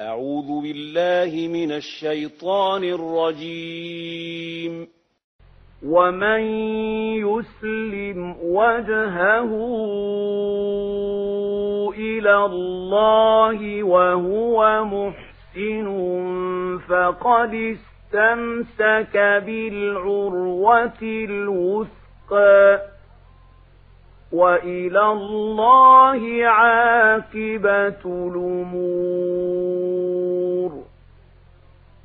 أعوذ بالله من الشيطان الرجيم. ومن يسلم وجهه إلى الله وهو محسن فقد استمسك بالعروة الوثقى. وإلى الله عاقبة الأمور.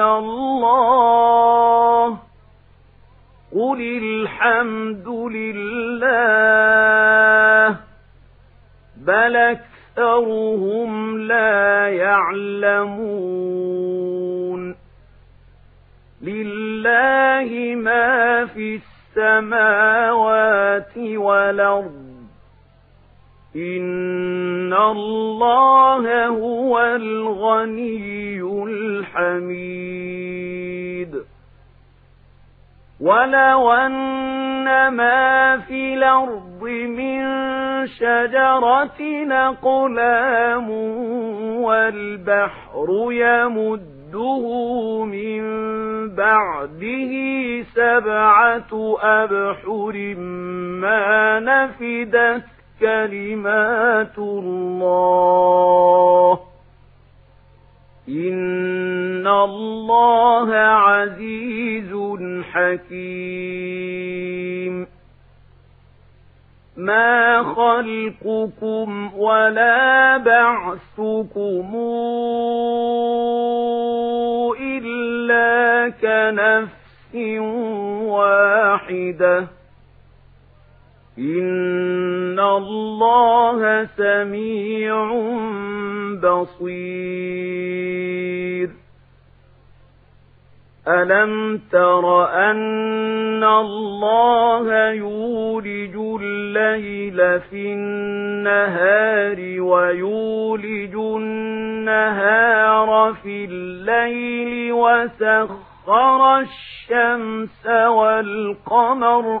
الله قل الحمد لله بل أكثرهم لا يعلمون. لله ما في السماوات والأرض. إن الله هو الغني الحميد ولو أن ما في الأرض من شجرة نقلام والبحر يمد يمده من بعده سبعة أبحر ما نفدت كلمات الله. إن الله عزيز حكيم. ما خلقكم ولا بعثكم إلا كنفس واحدة. إن الله سميع بصير ألم تر أن الله يولج الليل في النهار ويولج النهار في الليل وسخر الشمس والقمر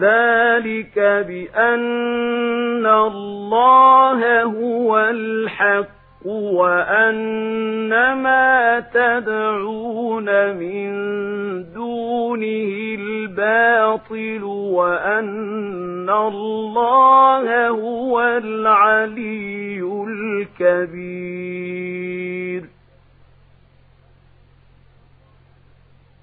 ذلك بأن الله هو الحق وأن ما تدعون من دونه الباطل وأن الله هو العلي الكبير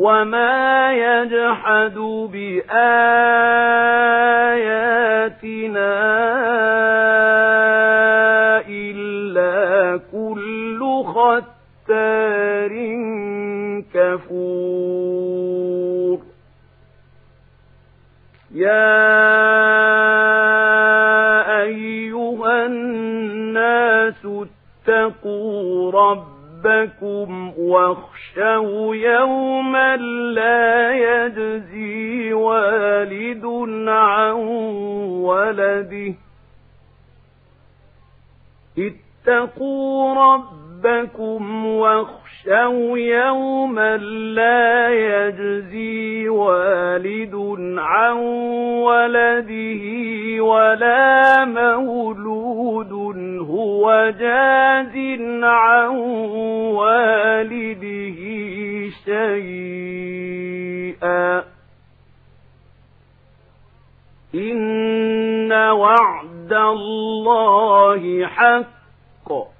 وما يجحد بآياتنا إلا كل ختار كفور يا أيها الناس اتقوا ربكم واخشوا يوما لا يجزي والد عن ولده اتقوا ربكم واخشوا يوما لا يجزي والد عن ولده ولا مولود هو جاز عن والده شيئا. إن وعد الله حق.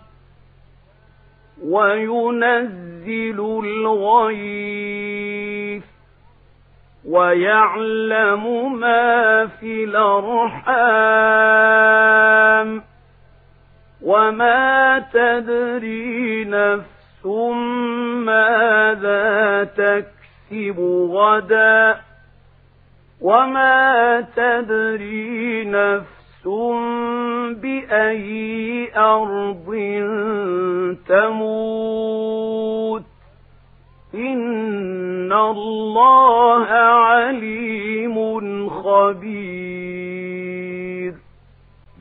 وينزل الغيث ويعلم ما في الأرحام وما تدري نفس ماذا تكسب غدا وما تدري نفس بأي أرض تموت إن الله عليم خبير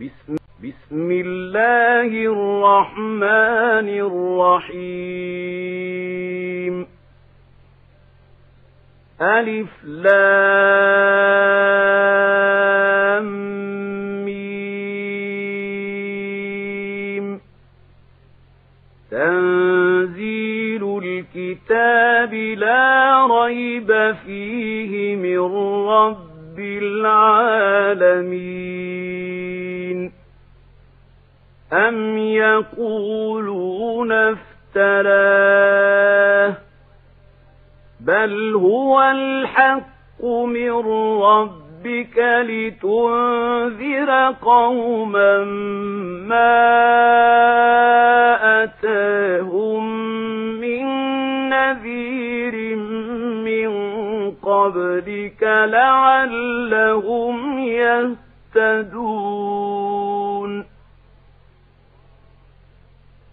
بسم, بسم الله الرحمن الرحيم ألف لام تنزيل الكتاب لا ريب فيه من رب العالمين. أم يقولون افتراه بل هو الحق من ربك لتنذر قوما ما أتاهم من نذير من قبلك لعلهم يهتدون.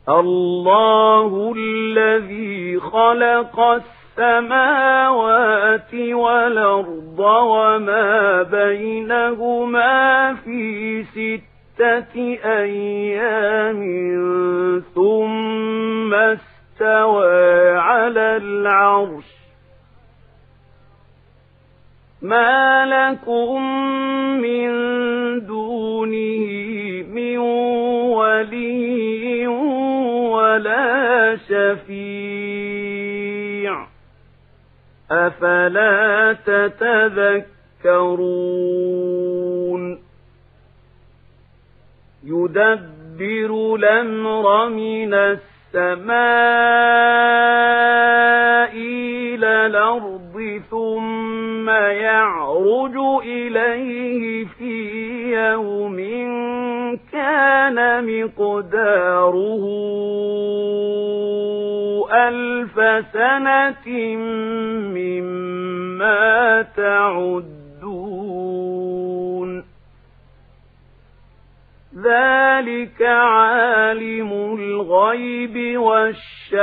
الله الذي خلق السماوات والأرض وما بينهما في ستة أيام ثم استوى على العرش. ما لكم من دونه من ولي ولا شفيع. أفلا تتذكرون يدبر الأمر من السماء إلى الأرض ثم يعرج إليه في يوم كان مقداره ألف سنة مما تعدون. ذلك عالم الغيب والشهادة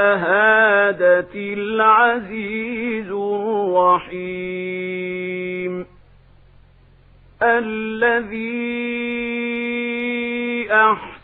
العزيز الرحيم. الذي أحسن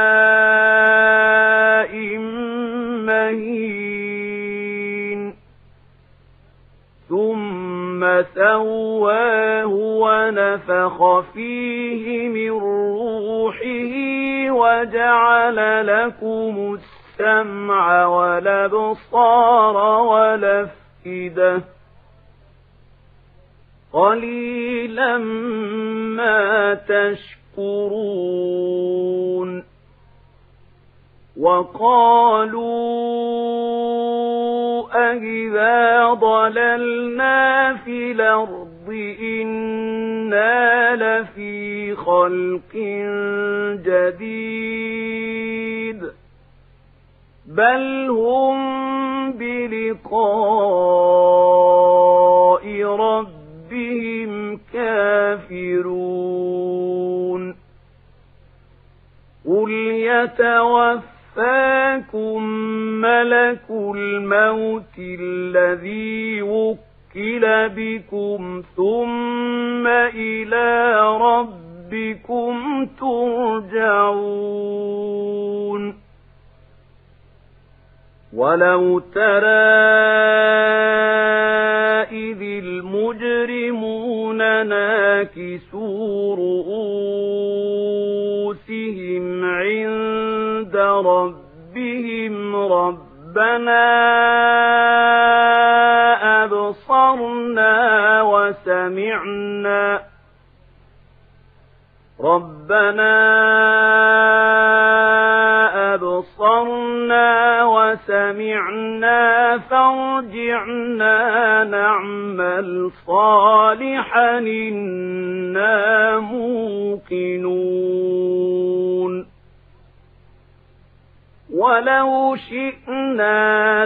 ونفخ فيه من روحه وجعل لكم السمع والابصار والافئده الْمَائِدَةِ قَلِيلًا مَا تَشْكُرُونَ وَقَالُوا أَإِذَا ضَلَلْنَا فِي الْأَرْضِ إِنَّا لَفِي خَلْقٍ جَدِيدٍ بَلْ هُمْ بلقاء ربهم كافرون قل يتوفاكم ملك الموت الذي وكل بكم ثم إلى ربكم ترجعون ولو ترى إذ المجرمون ناكسوا رؤوسهم عند ربهم ربنا أبصرنا وسمعنا. ربنا أبصرنا وسمعنا فارجعنا نعمل صالحا إنا موقنون. ولو شئنا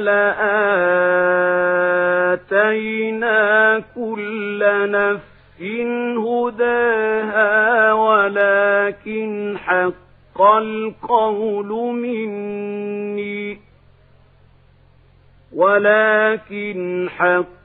لآتينا كل نفس هداها ولكن حق القول مني ولكن حق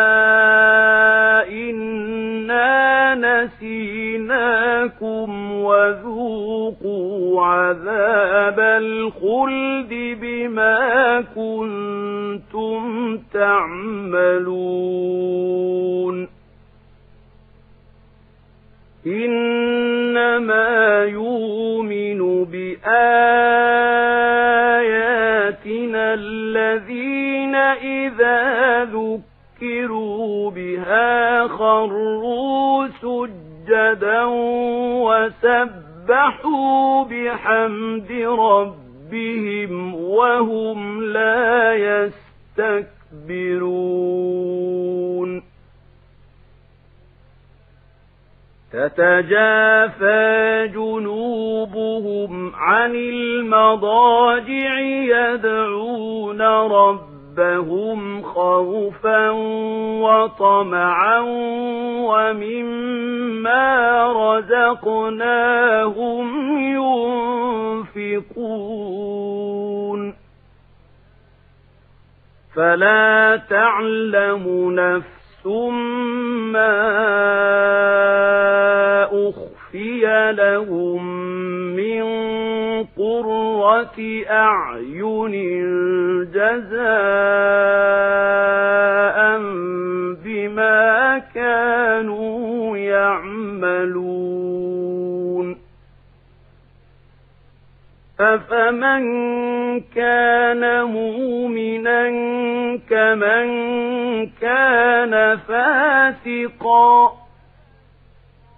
وذوقوا عذاب الخلد بما كنتم تعملون. إنما يؤمن بآياتنا الذين إذا ذكروا بها خروا سجدا وسبحوا بحمد ربهم وهم لا يستكبرون تتجافى جنوبهم عن المضاجع يدعون ربهم خوفا وطمعا ومما رزقناهم ينفقون فلا تعلم نفس ثم أخفي لهم من قرة أعين جزاء بما كانوا يعملون أفمن كان مؤمنا كمن كان فاسقا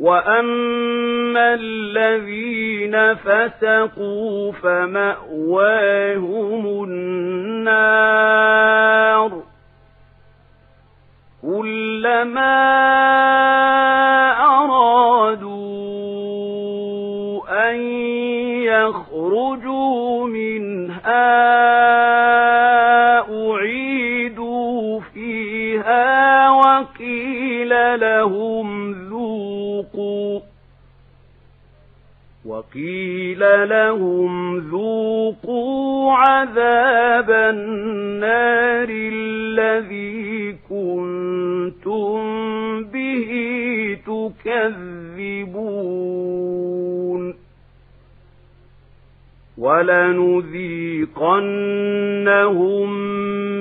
وأما الذين فسقوا فمأواهم النار كلما أرادوا أن يخرجوا منها وقيل لهم ذوقوا وقيل لهم ذوقوا عذاب النار الذي كنتم به تكذبون ولنذيقنهم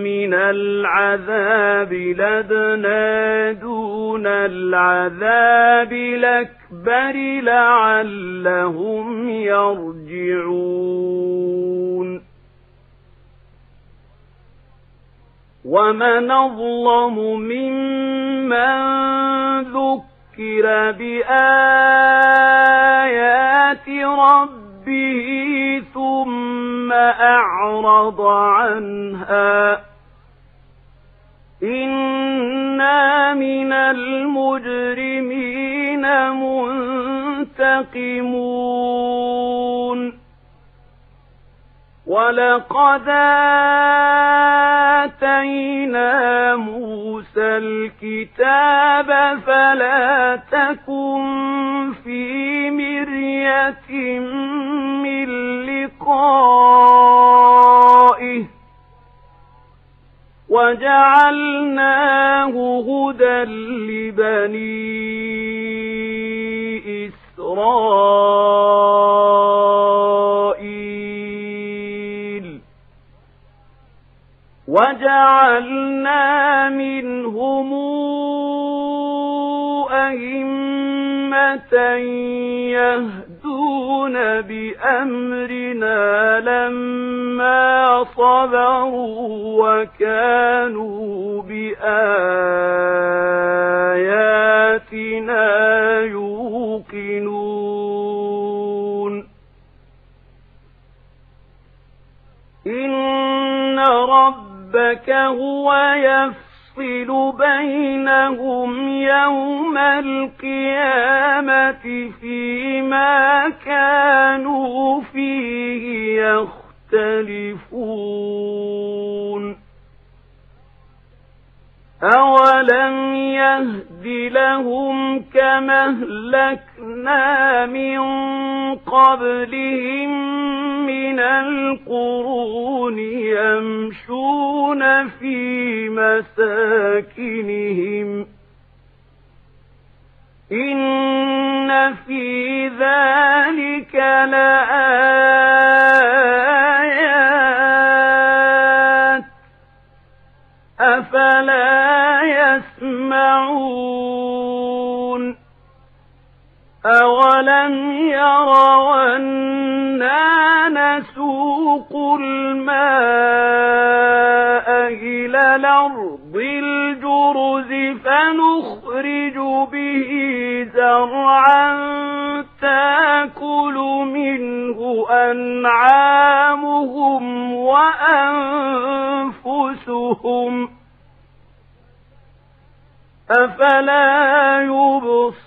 من العذاب لدنا دون العذاب الأكبر لعلهم يرجعون ومن أظلم ممن ذكر بآيات ربه ثم أعرض عنها إنا من المجرمين منتقمون ولقد آتينا موسى الكتاب فلا تكن في مرية من لقائه وجعلناه هدى لبني إسرائيل. وجعلنا منهم أئمة يهدون بأمرنا لما صبروا وكانوا بآياتنا يوقنون. إن ربك هو يفصل بينهم يوم القيامة فيما كانوا فيه يختلفون. أولم يهد لهم كما أهلكنا من قبلهم من القرون يمشون في مساكنهم. إن في ذلك لآيات نسوق الماء إلى الأرض الجرز فنخرج به زرعا تاكل منه أنعامهم وأنفسهم أفلا يبصرون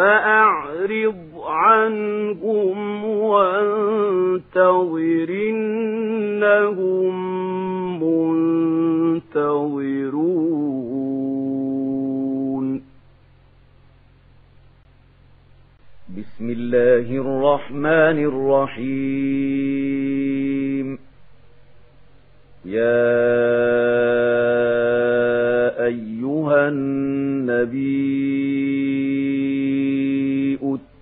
فأعرض عنهم وانتظر إنهم منتظرون. بسم الله الرحمن الرحيم. يا أيها النبي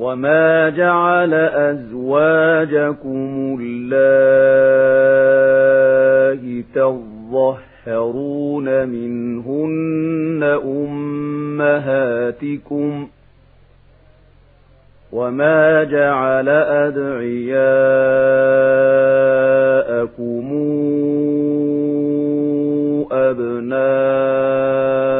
وما جعل أزواجكم الله تظهرون منهن أمهاتكم وما جعل أدعياءكم أبناءكم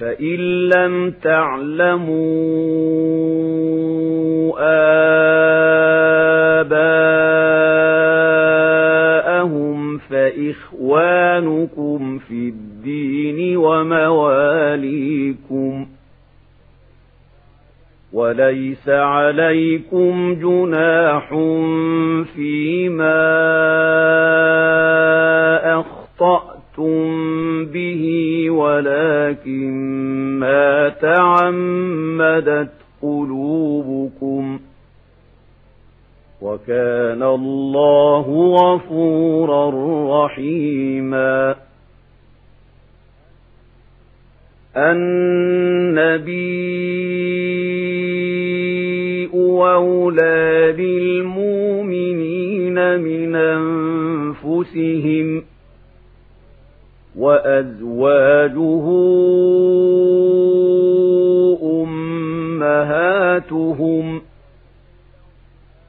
فإن لم تعلموا آباءهم فإخوانكم في الدين ومواليكم وليس عليكم جناح فيما أخطأتم به ولكن ما تعمدت قلوبكم وكان الله غفورا رحيما النبي أولى بالمؤمنين من أنفسهم وأزواجه أمهاتهم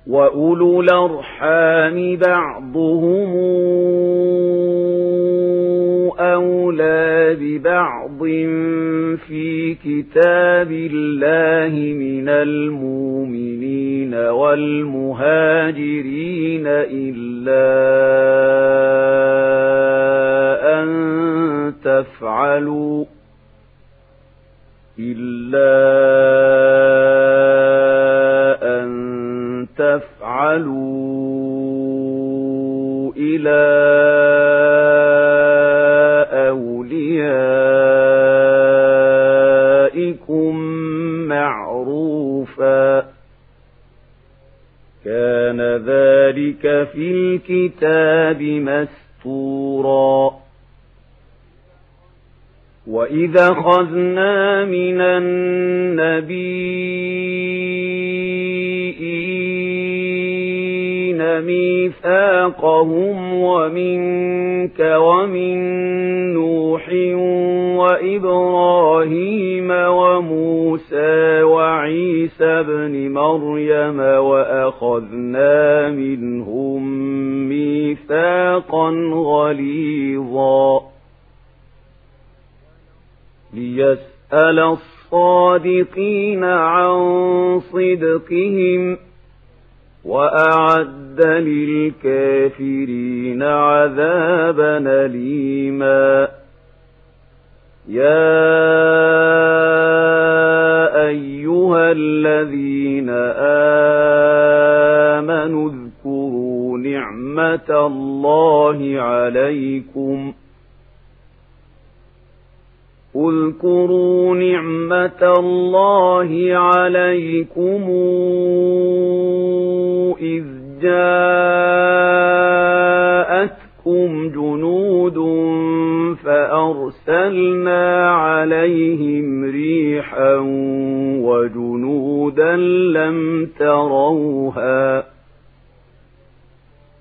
وأولو الأرحام بعضهم أولى ببعض في كتاب الله من المؤمنين والمهاجرين إلا أن تفعلوا إلا أن تفعلوا إلى كان ذلك في الكتاب مستورا. وإذا خذنا من ميثاقهم ومنك ومن نوح وإبراهيم وموسى وعيسى بن مريم وأخذنا منهم ميثاقا غليظا ليسأل الصادقين عن صدقهم وأعد للكافرين عذابا أليما. يا أيها الذين آمنوا اذكروا نعمة الله عليكم. اذكروا نعمة الله عليكم إذ جاءتكم جنود فأرسلنا عليهم ريحا وجنودا لم تروها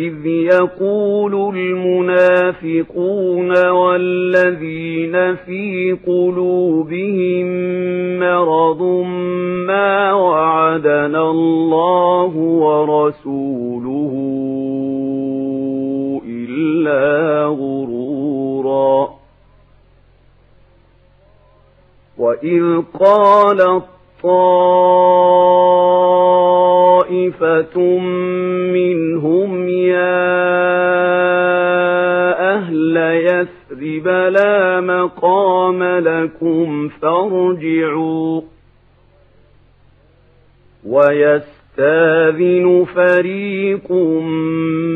وإذ يقول المنافقون والذين في قلوبهم مرض ما وعدنا الله ورسوله إلا غرورا. وإذ قالت طائفة منهم يا أهل يثرب لا مقام لكم فارجعوا ويستاذن فريق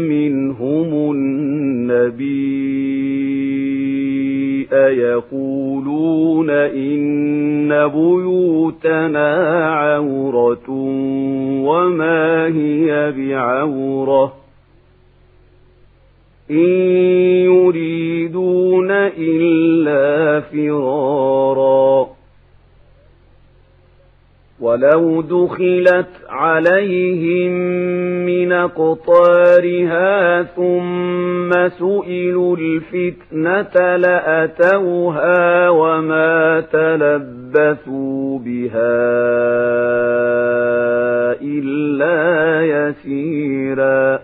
منهم النبي يقولون إن بيوتنا عورة وما هي بعورة إن يريدون إلا فرارا ولو دخلت عليهم من أقطارها ثم سئلوا الفتنة لأتوها وما تلبثوا بها إلا يسيرا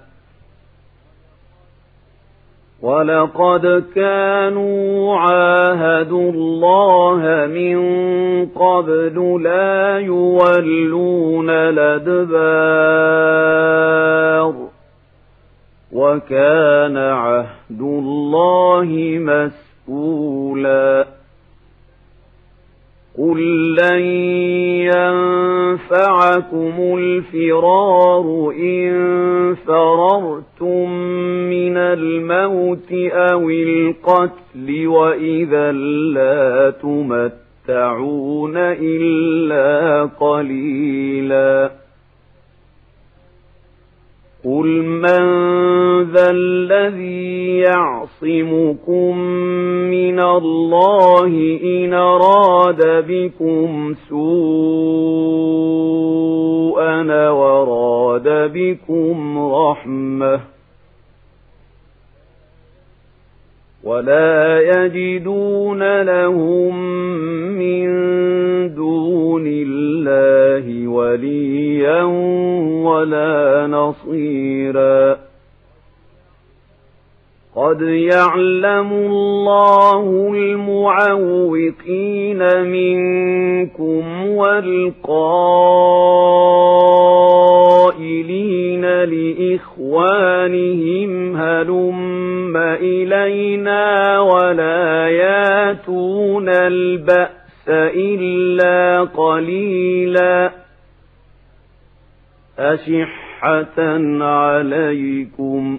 ولقد كانوا عاهدوا الله من قبل لا يولون الأدبار وكان عهد الله مسؤولا قل لن ينفعكم الفرار إن فررتم من الموت أو القتل وإذا لا تمتعون إلا قليلا قل من ذا الذي يعصمكم من الله إن أراد بكم سوءا وراد بكم رحمة ولا يجدون لهم من دون الله وليا ولا نصيراً قد يعلم الله المعوقين منكم والقائلين لإخوانهم هلم إلينا ولا ياتون البأس إلا قليلا أشحة عليكم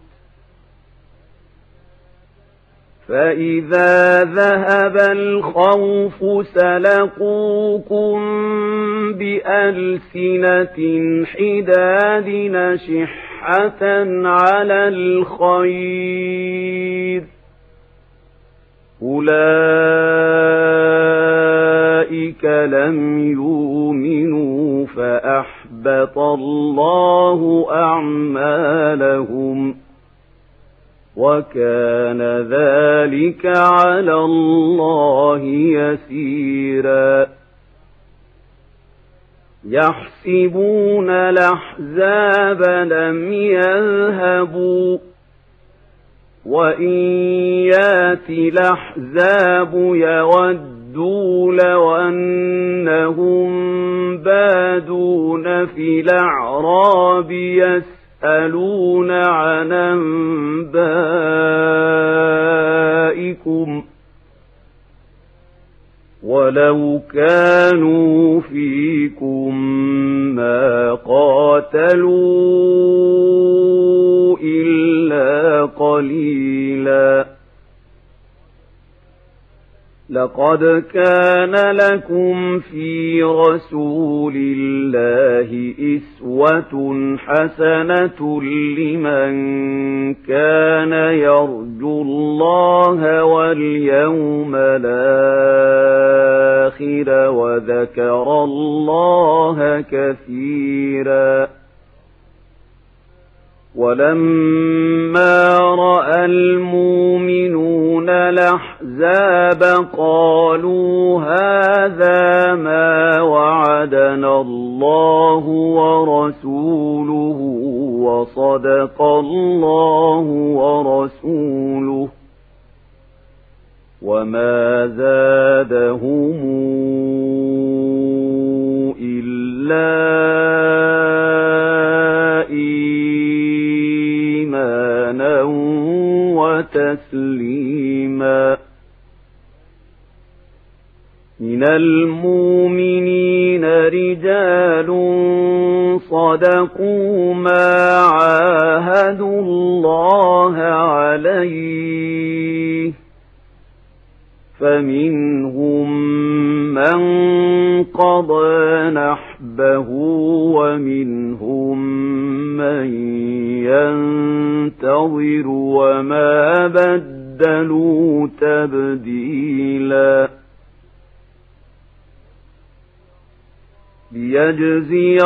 فإذا ذهب الخوف سلقوكم بألسنة حداد نشحة على الخير أولئك لم يؤمنوا فأحبط الله أعمالهم وكان ذلك على الله يسيرا. يحسبون الأحزاب لم يذهبوا وإن ياتي الأحزاب يودوا لو أنهم بادون في الأعراب يسيرون يسألون عن أنبائكم ولو كانوا فيكم ما قاتلوا إلا قليلاً لقد كان لكم في رسول الله إسوة حسنة لمن كان يرجو الله واليوم الآخر وذكر الله كثيراً ولما رأى المؤمنون الأحزاب قالوا هذا ما وعدنا الله ورسوله وصدق الله ورسوله وما زادهم المؤمنين رجال صدقوا ما عاهدوا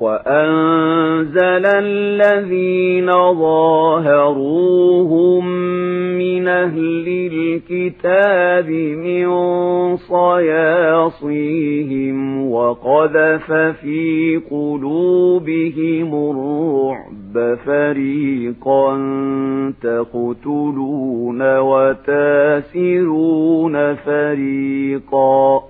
وأنزل الذين ظاهروهم من أهل الكتاب من صياصيهم وقذف في قلوبهم الرعب فريقا تقتلون وتاسرون فريقا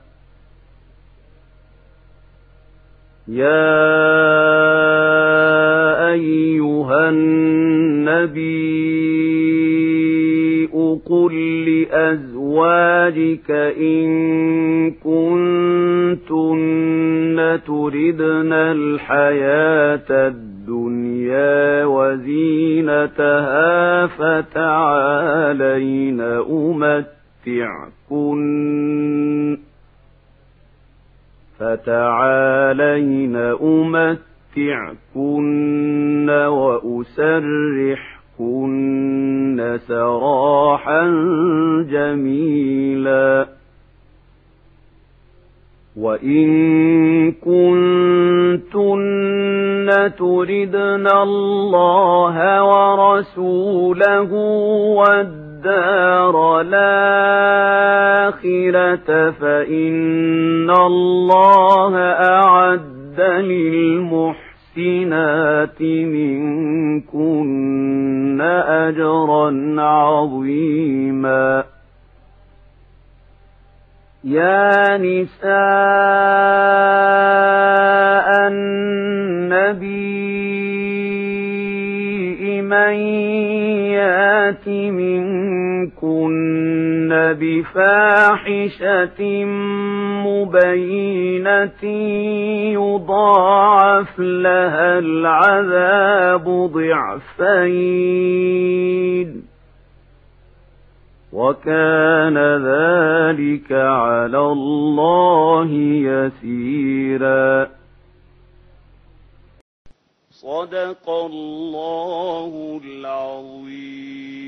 يا أيها النبي قل لأزواجك إن كنتن تردن الحياة الدنيا وزينتها فتعالين أمتعكن فتعالين أمتعكن وأسرحكن سراحا جميلا. وإن كنتن تردن الله ورسوله والدين الدار الآخرة فإن الله أعد للمحسنات منكن أجرا عظيما. يا نساء النبي من يات من كن بفاحشة مبينة يضاعف لها العذاب ضعفين وكان ذلك على الله يسيرا صدق الله العظيم.